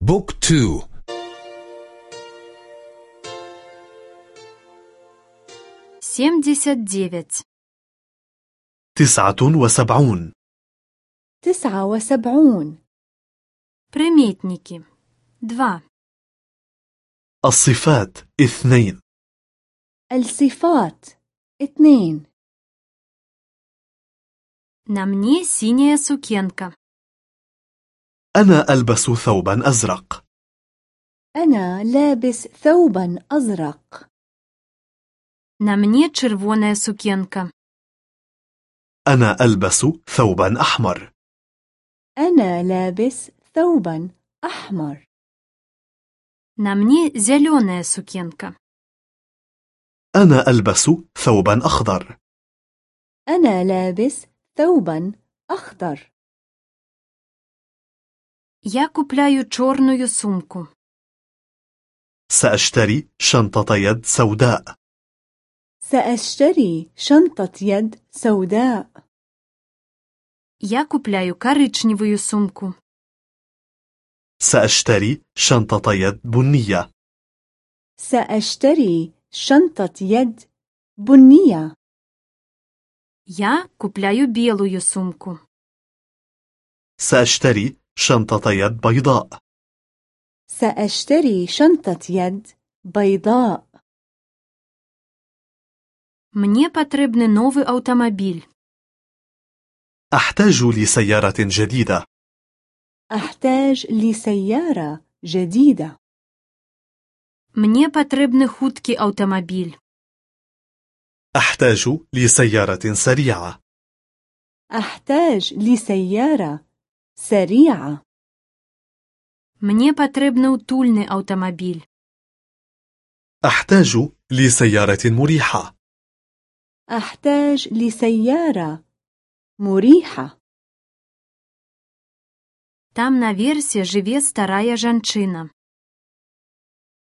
بوك تو семьдесят девять تسعة وسبعون تسعة وسبعون Приметники. Два. الصفات اثنين الصفات اثنين На мне синяя сукенка. أنا ألبس ثوبا أزرق أنا لابس ثوبا أزرق На мне червоная сукенка. أنا ألبس ثوبا أحمر أنا لابس ثوبا أحمر На мне зеленая сукенка. أنا ألبس ثوبا أخضر أنا لابس ثوبا أخضر Я купляю черную сумку. سأشتري شنطة يد سوداء سأشتري شنطة يد سوداء Я купляю коричневую сумку. سأشتري شنطة يد بنية سأشتري شنطة يد بنية Я купляю белую сумку. سأشتري شنطة يد بيضاء سأشتري شنطة يد بيضاء Мне потрібний новий автомобіль. أحتاج لسيارة جديدة أحتاج لسيارة جديدة Мне потрібний хуткий автомобіль. أحتاج لسيارة سريعة أحتاج لسيارة سريعة Мне потрібний утульний автомобіль. أحتاج لسيارة مريحة أحتاج لسيارة مريحة Там наверсе живе старая жанчина.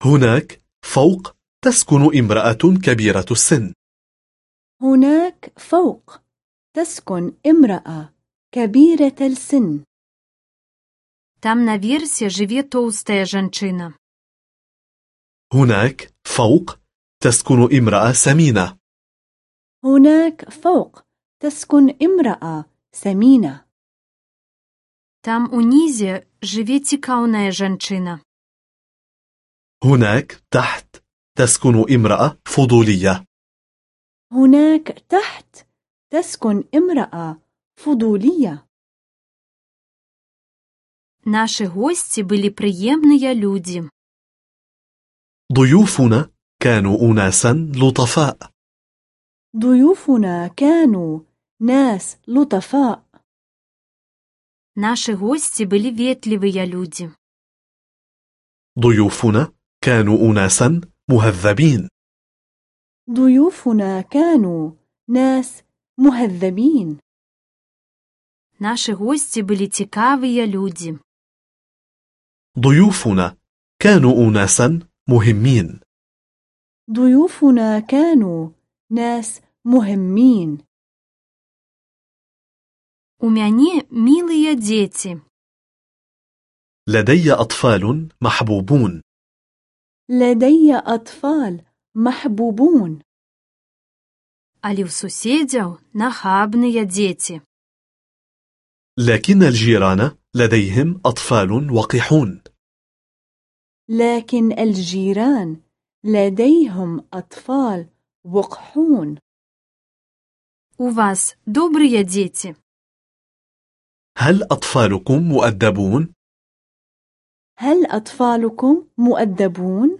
هناك فوق تسكن امرأة كبيرة السن هناك فوق تسكن امرأة كبيرة السن Там наверсе живе толстая жанчина. هناك فوق تسكن امرأة سمينة هناك فوق تسكن امرأة سمينة Там унізе живе цікаўная жанчына. هناك تحت تسكن امرأة فضولية هناك تحت تسكن امرأة فضولية Наші гості були приємні люди. ضيوفنا كانوا أناسا لطفاء ضيوفنا كانوا ناس لطفاء Наші гості були ветливі люди. ضيوفنا كانوا أناسا مهذبين ضيوفنا كانوا ناس مهذبين Наші гості були цікаві люди. ضيوفنا كانوا أناسا مهمين ضيوفنا كانوا ناس مهمين У мяне милыя дзеці. لدي أطفال محبوبون لدي أطفال محبوبون Але ў суседзяў нахабныя дзеці. لكن الجيران لديهم أطفال وقحون لكن الجيران لديهم أطفال وقحون У вас добрыя дзеці. هل أطفالكم مؤدبون؟ هل أطفالكم مؤدبون؟